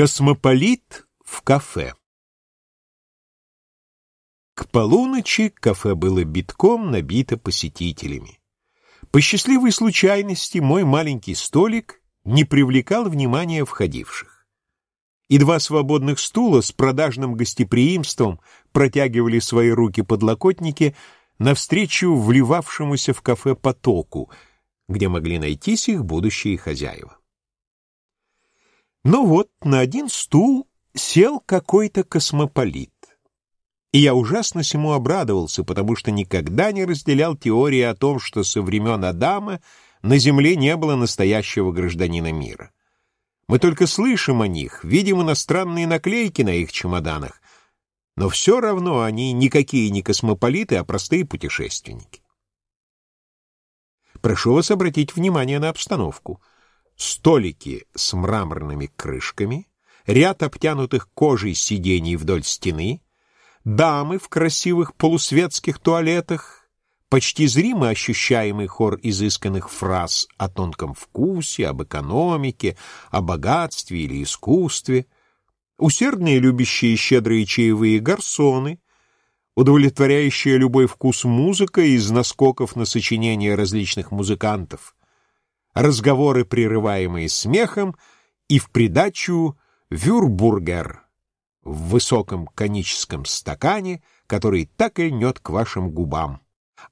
Космополит в кафе К полуночи кафе было битком набито посетителями. По счастливой случайности мой маленький столик не привлекал внимания входивших. И два свободных стула с продажным гостеприимством протягивали свои руки-подлокотники навстречу вливавшемуся в кафе потоку, где могли найтись их будущие хозяева. Ну вот, на один стул сел какой-то космополит. И я ужасно всему обрадовался, потому что никогда не разделял теории о том, что со времен Адама на Земле не было настоящего гражданина мира. Мы только слышим о них, видим иностранные наклейки на их чемоданах, но все равно они никакие не космополиты, а простые путешественники. Прошу вас обратить внимание на обстановку — столики с мраморными крышками, ряд обтянутых кожей сидений вдоль стены, дамы в красивых полусветских туалетах, почти зримо ощущаемый хор изысканных фраз о тонком вкусе, об экономике, о богатстве или искусстве, усердные любящие щедрые чаевые гарсоны, удовлетворяющая любой вкус музыка из наскоков на сочинения различных музыкантов — разговоры, прерываемые смехом, и в придачу вюрбургер в высоком коническом стакане, который так и льнет к вашим губам,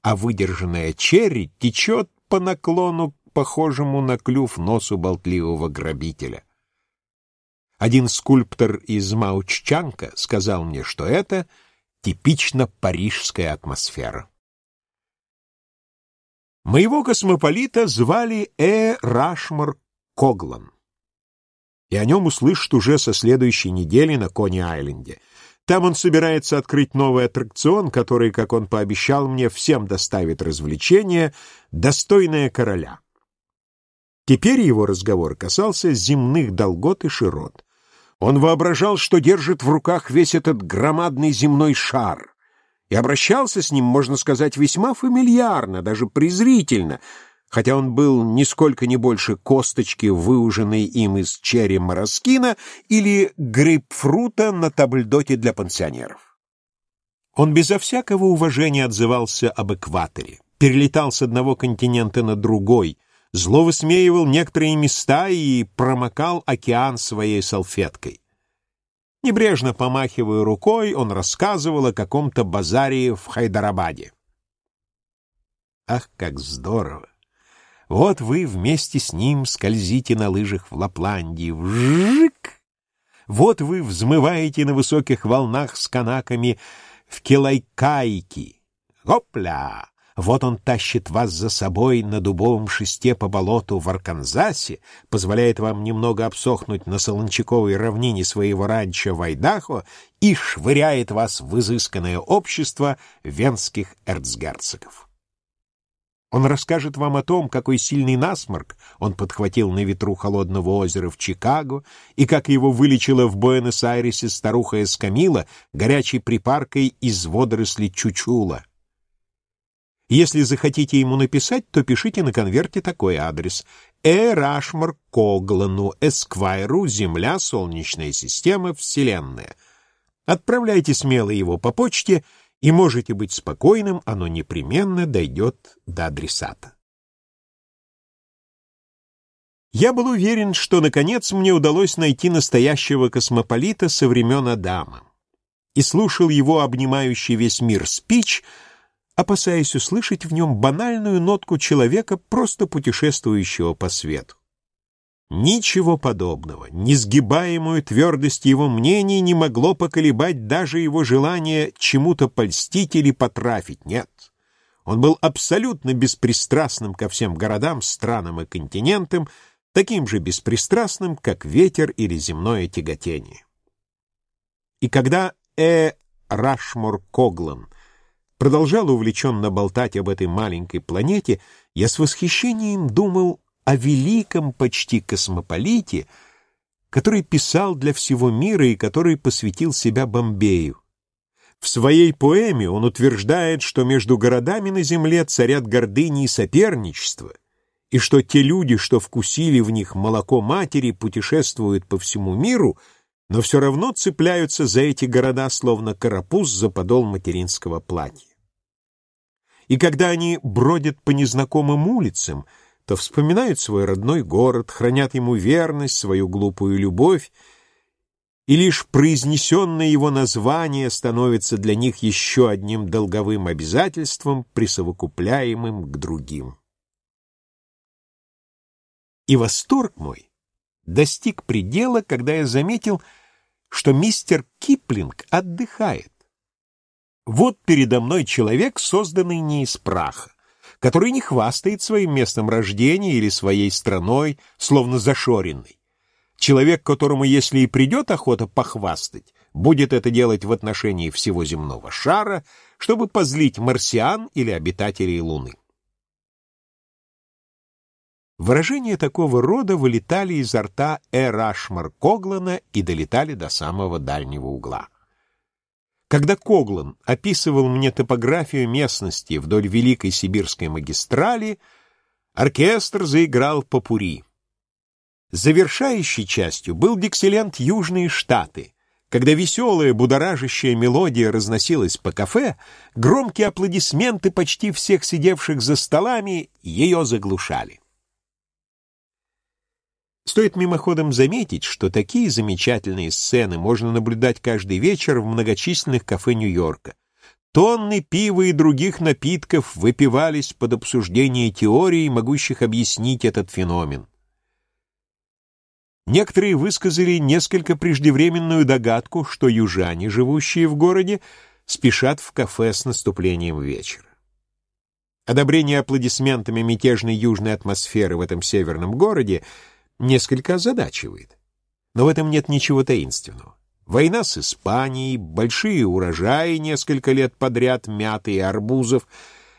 а выдержанная черри течет по наклону, похожему на клюв носу болтливого грабителя. Один скульптор из Мауччанка сказал мне, что это типично парижская атмосфера. Моего космополита звали Э. Рашмар Коглан. И о нем услышат уже со следующей недели на Кони-Айленде. Там он собирается открыть новый аттракцион, который, как он пообещал мне, всем доставит развлечение, достойное короля. Теперь его разговор касался земных долгот и широт. Он воображал, что держит в руках весь этот громадный земной шар, и обращался с ним, можно сказать, весьма фамильярно, даже презрительно, хотя он был нисколько не больше косточки, выуженной им из черри мороскина или грейпфрута на табльдоте для пансионеров. Он безо всякого уважения отзывался об экваторе, перелетал с одного континента на другой, зло высмеивал некоторые места и промокал океан своей салфеткой. Небрежно помахивая рукой, он рассказывал о каком-то базаре в Хайдарабаде. Ах, как здорово! Вот вы вместе с ним скользите на лыжах в Лапландии. Вжик! Вот вы взмываете на высоких волнах с канаками в Келайкайки. Гопля! Вот он тащит вас за собой на дубовом шесте по болоту в Арканзасе, позволяет вам немного обсохнуть на солончаковой равнине своего ранчо в Айдахо и швыряет вас в изысканное общество венских эрцгерцогов. Он расскажет вам о том, какой сильный насморк он подхватил на ветру холодного озера в Чикаго и как его вылечила в Буэнос-Айресе старуха Эскамила горячей припаркой из водорослей чучула. Если захотите ему написать, то пишите на конверте такой адрес. Э. Рашмар Коглану, Эсквайру, Земля, Солнечная система, Вселенная. Отправляйте смело его по почте, и можете быть спокойным, оно непременно дойдет до адресата. Я был уверен, что, наконец, мне удалось найти настоящего космополита со времен Адама. И слушал его обнимающий весь мир спич — опасаясь услышать в нем банальную нотку человека, просто путешествующего по свету. Ничего подобного, несгибаемую твердость его мнений не могло поколебать даже его желание чему-то польстить или потрафить, нет. Он был абсолютно беспристрастным ко всем городам, странам и континентам, таким же беспристрастным, как ветер или земное тяготение. И когда Э. Рашмор Коглан продолжал увлеченно болтать об этой маленькой планете, я с восхищением думал о великом почти космополите, который писал для всего мира и который посвятил себя Бомбею. В своей поэме он утверждает, что между городами на земле царят гордыни и соперничество, и что те люди, что вкусили в них молоко матери, путешествуют по всему миру, но все равно цепляются за эти города, словно карапуз за подол материнского платья. И когда они бродят по незнакомым улицам, то вспоминают свой родной город, хранят ему верность, свою глупую любовь, и лишь произнесенное его название становится для них еще одним долговым обязательством, присовокупляемым к другим. И восторг мой достиг предела, когда я заметил, что мистер Киплинг отдыхает. Вот передо мной человек, созданный не из праха, который не хвастает своим местом рождения или своей страной, словно зашоренный. Человек, которому, если и придет охота похвастать, будет это делать в отношении всего земного шара, чтобы позлить марсиан или обитателей Луны. Выражения такого рода вылетали изо рта Эрашмар Коглана и долетали до самого дальнего угла. Когда Коглан описывал мне топографию местности вдоль Великой Сибирской магистрали, оркестр заиграл попури. Завершающей частью был диксилент «Южные Штаты». Когда веселая, будоражащая мелодия разносилась по кафе, громкие аплодисменты почти всех сидевших за столами ее заглушали. Стоит мимоходом заметить, что такие замечательные сцены можно наблюдать каждый вечер в многочисленных кафе Нью-Йорка. Тонны пива и других напитков выпивались под обсуждение теорий, могущих объяснить этот феномен. Некоторые высказали несколько преждевременную догадку, что южане, живущие в городе, спешат в кафе с наступлением вечера. Одобрение аплодисментами мятежной южной атмосферы в этом северном городе несколько озадачивает. Но в этом нет ничего таинственного. Война с Испанией, большие урожаи несколько лет подряд мяты и арбузов,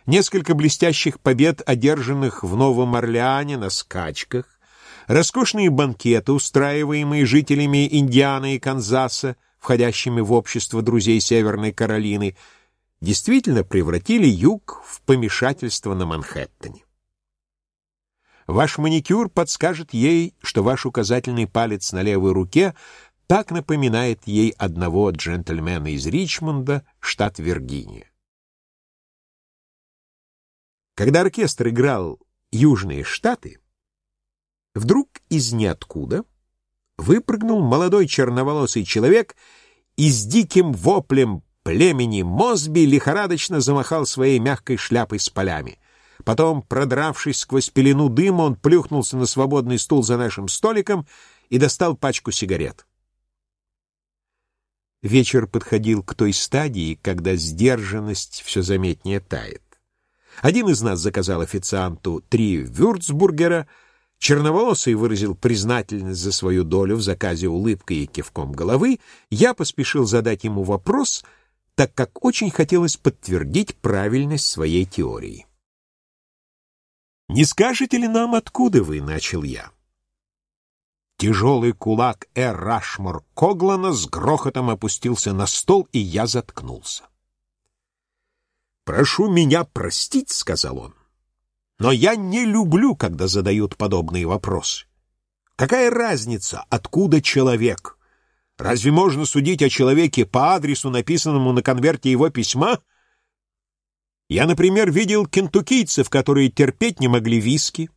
несколько блестящих побед, одержанных в Новом Орлеане на скачках, Роскошные банкеты, устраиваемые жителями Индианы и Канзаса, входящими в общество друзей Северной Каролины, действительно превратили юг в помешательство на Манхэттене. Ваш маникюр подскажет ей, что ваш указательный палец на левой руке так напоминает ей одного джентльмена из Ричмонда, штат Виргиния. Когда оркестр играл «Южные Штаты», Вдруг из ниоткуда выпрыгнул молодой черноволосый человек и с диким воплем племени Мосби лихорадочно замахал своей мягкой шляпой с полями. Потом, продравшись сквозь пелену дыма, он плюхнулся на свободный стул за нашим столиком и достал пачку сигарет. Вечер подходил к той стадии, когда сдержанность все заметнее тает. Один из нас заказал официанту три вюрцбургера — Черноволосый выразил признательность за свою долю в заказе улыбкой и кивком головы. Я поспешил задать ему вопрос, так как очень хотелось подтвердить правильность своей теории. «Не скажете ли нам, откуда вы?» — начал я. Тяжелый кулак Эр Рашмор Коглана с грохотом опустился на стол, и я заткнулся. «Прошу меня простить», — сказал он. Но я не люблю, когда задают подобные вопросы. Какая разница, откуда человек? Разве можно судить о человеке по адресу, написанному на конверте его письма? Я, например, видел кентуккийцев, которые терпеть не могли виски,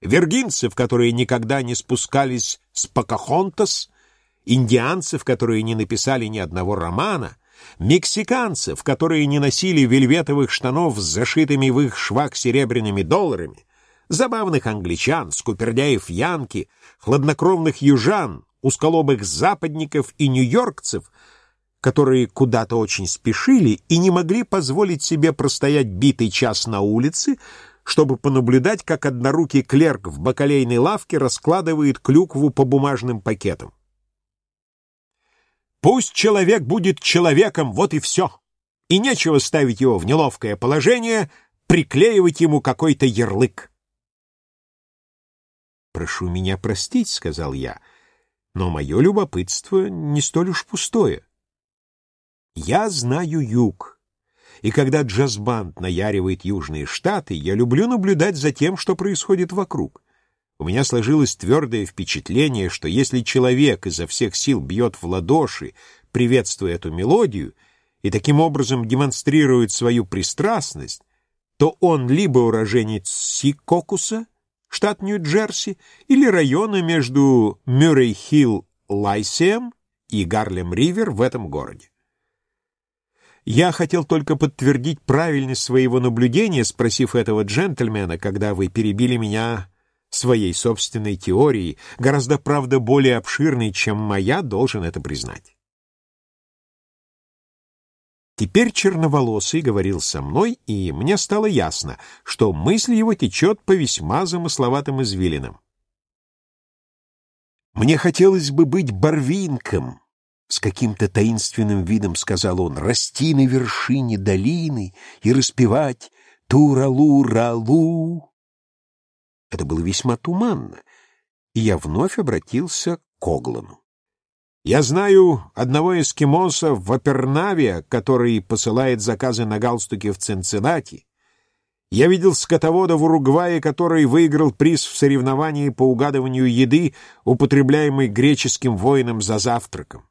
виргинцев, которые никогда не спускались с Покахонтас, индианцев, которые не написали ни одного романа — мексиканцев, которые не носили вельветовых штанов с зашитыми в их швах серебряными долларами, забавных англичан, скупердяев янки, хладнокровных южан, усколобых западников и нью-йоркцев, которые куда-то очень спешили и не могли позволить себе простоять битый час на улице, чтобы понаблюдать, как однорукий клерк в бакалейной лавке раскладывает клюкву по бумажным пакетам. Пусть человек будет человеком, вот и все. И нечего ставить его в неловкое положение, приклеивать ему какой-то ярлык. «Прошу меня простить», — сказал я, — «но мое любопытство не столь уж пустое. Я знаю юг, и когда джаз-банд наяривает Южные Штаты, я люблю наблюдать за тем, что происходит вокруг. У меня сложилось твердое впечатление, что если человек изо всех сил бьет в ладоши, приветствуя эту мелодию, и таким образом демонстрирует свою пристрастность, то он либо уроженец Сикокуса, штат Нью-Джерси, или района между Мюррей-Хилл, Лайсем и Гарлем-Ривер в этом городе. Я хотел только подтвердить правильность своего наблюдения, спросив этого джентльмена, когда вы перебили меня своей собственной теорией, гораздо, правда, более обширной, чем моя, должен это признать. Теперь черноволосый говорил со мной, и мне стало ясно, что мысль его течет по весьма замысловатым извилинам. «Мне хотелось бы быть барвинком», — с каким-то таинственным видом сказал он, — «расти на вершине долины и распевать «Туралу-ралу». Это было весьма туманно, и я вновь обратился к Оглану. Я знаю одного эскимоса в Апернаве, который посылает заказы на галстуки в Цинциннати. Я видел скотовода в Уругвае, который выиграл приз в соревновании по угадыванию еды, употребляемой греческим воином за завтраком.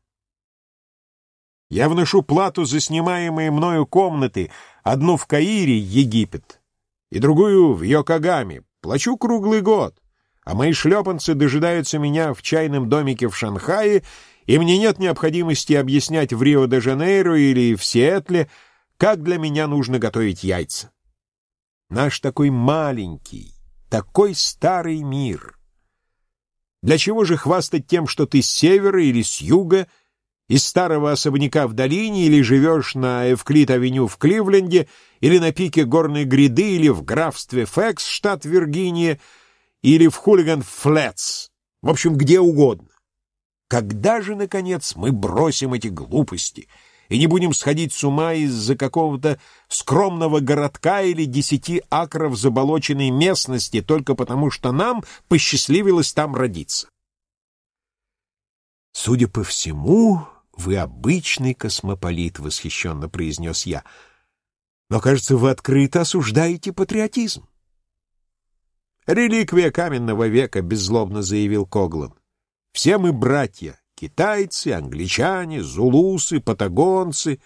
Я вношу плату за снимаемые мною комнаты, одну в Каире, Египет, и другую в Йокогаме. Плачу круглый год, а мои шлепанцы дожидаются меня в чайном домике в Шанхае и мне нет необходимости объяснять в Рио-де-Жанейро или в Сиэтле, как для меня нужно готовить яйца. Наш такой маленький, такой старый мир. Для чего же хвастать тем, что ты с севера или с юга, из старого особняка в долине, или живешь на Эвклид-авеню в Кливленде, или на пике горной гряды, или в графстве Фекс, штат Виргиния, или в Хулиган-Флетс, в общем, где угодно. Когда же, наконец, мы бросим эти глупости и не будем сходить с ума из-за какого-то скромного городка или десяти акров заболоченной местности только потому, что нам посчастливилось там родиться? Судя по всему, вы обычный космополит, — восхищенно произнес я. Но, кажется, вы открыто осуждаете патриотизм. «Реликвия каменного века», — беззлобно заявил Коглан. Все мы братья — китайцы, англичане, зулусы, патагонцы,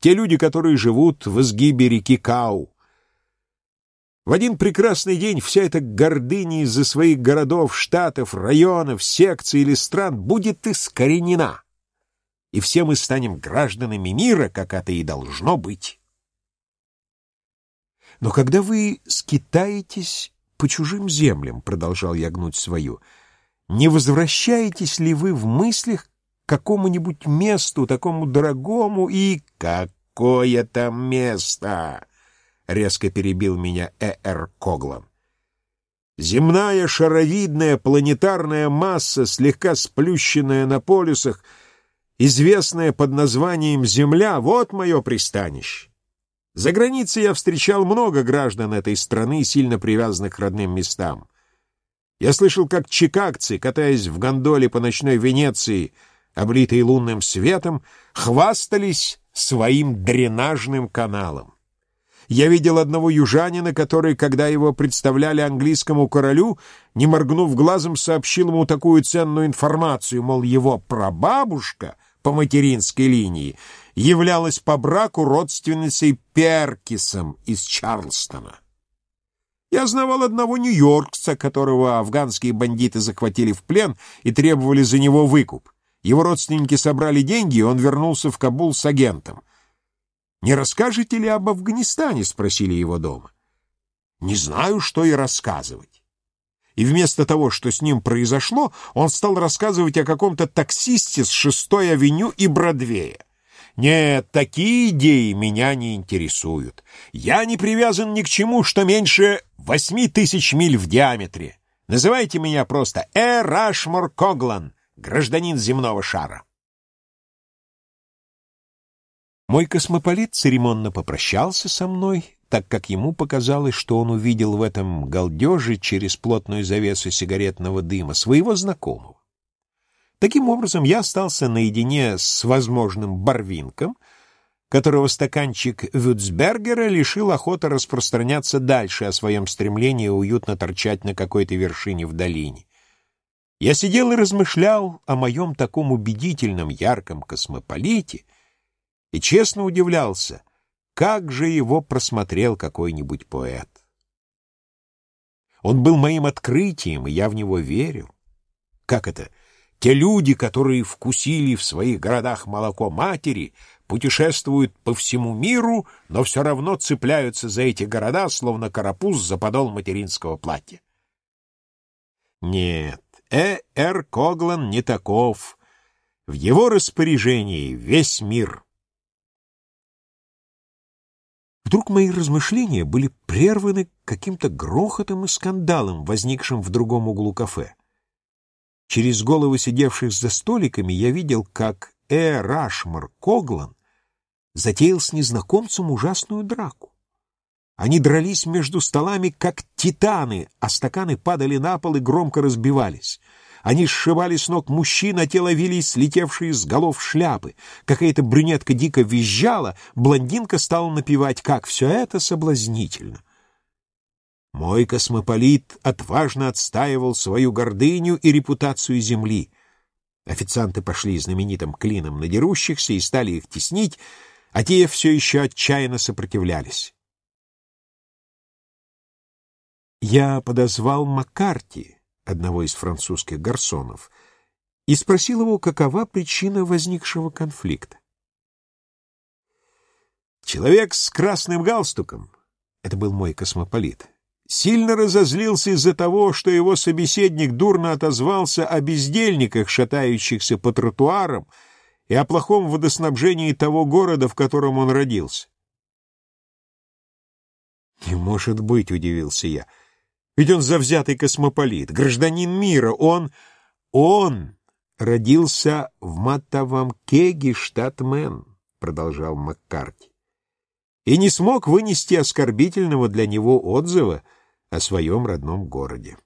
те люди, которые живут в изгибе реки Кау. В один прекрасный день вся эта гордыня из-за своих городов, штатов, районов, секций или стран будет искоренена, и все мы станем гражданами мира, как это и должно быть. Но когда вы скитаетесь по чужим землям, — продолжал я гнуть свою, — не возвращаетесь ли вы в мыслях к какому-нибудь месту, такому дорогому и... Какое там место? Резко перебил меня Э.Р. Коглан. Земная шаровидная планетарная масса, слегка сплющенная на полюсах, известная под названием Земля, вот мое пристанище. За границей я встречал много граждан этой страны, сильно привязанных к родным местам. Я слышал, как чикагцы, катаясь в гондоле по ночной Венеции, облитой лунным светом, хвастались своим дренажным каналом. Я видел одного южанина, который, когда его представляли английскому королю, не моргнув глазом, сообщил ему такую ценную информацию, мол, его прабабушка по материнской линии являлась по браку родственницей Перкисом из Чарлстона. Я знавал одного нью-йоркца, которого афганские бандиты захватили в плен и требовали за него выкуп. Его родственники собрали деньги, и он вернулся в Кабул с агентом. «Не расскажете ли об Афганистане?» — спросили его дома. «Не знаю, что и рассказывать». И вместо того, что с ним произошло, он стал рассказывать о каком-то таксисте с шестой авеню и Бродвея. Нет, такие идеи меня не интересуют. Я не привязан ни к чему, что меньше восьми тысяч миль в диаметре. Называйте меня просто Э. Рашмор Коглан, гражданин земного шара. Мой космополит церемонно попрощался со мной, так как ему показалось, что он увидел в этом галдеже через плотную завесу сигаретного дыма своего знакомого. Таким образом, я остался наедине с возможным Барвинком, которого стаканчик Вюцбергера лишил охоты распространяться дальше о своем стремлении уютно торчать на какой-то вершине в долине. Я сидел и размышлял о моем таком убедительном, ярком космополите и честно удивлялся, как же его просмотрел какой-нибудь поэт. Он был моим открытием, и я в него верил. Как это? Те люди, которые вкусили в своих городах молоко матери, путешествуют по всему миру, но все равно цепляются за эти города, словно карапуз за подол материнского платья. Нет, Э. Р. Коглан не таков. В его распоряжении весь мир. Вдруг мои размышления были прерваны каким-то грохотом и скандалом, возникшим в другом углу кафе. Через головы сидевших за столиками я видел, как Э. Рашмар Коглан затеял с незнакомцем ужасную драку. Они дрались между столами, как титаны, а стаканы падали на пол и громко разбивались. Они сшивали с ног мужчин, а те ловили слетевшие с голов шляпы. Какая-то брюнетка дико визжала, блондинка стала напевать, как все это соблазнительно. Мой космополит отважно отстаивал свою гордыню и репутацию земли. Официанты пошли знаменитым клином на дерущихся и стали их теснить, а те все еще отчаянно сопротивлялись. Я подозвал Маккарти, одного из французских гарсонов, и спросил его, какова причина возникшего конфликта. Человек с красным галстуком, это был мой космополит, сильно разозлился из-за того, что его собеседник дурно отозвался о бездельниках, шатающихся по тротуарам, и о плохом водоснабжении того города, в котором он родился. «Не может быть», — удивился я, — ведь он завзятый космополит, гражданин мира. Он... он родился в Матавамкеге, штат Мэн, продолжал Маккарти, и не смог вынести оскорбительного для него отзыва о своем родном городе.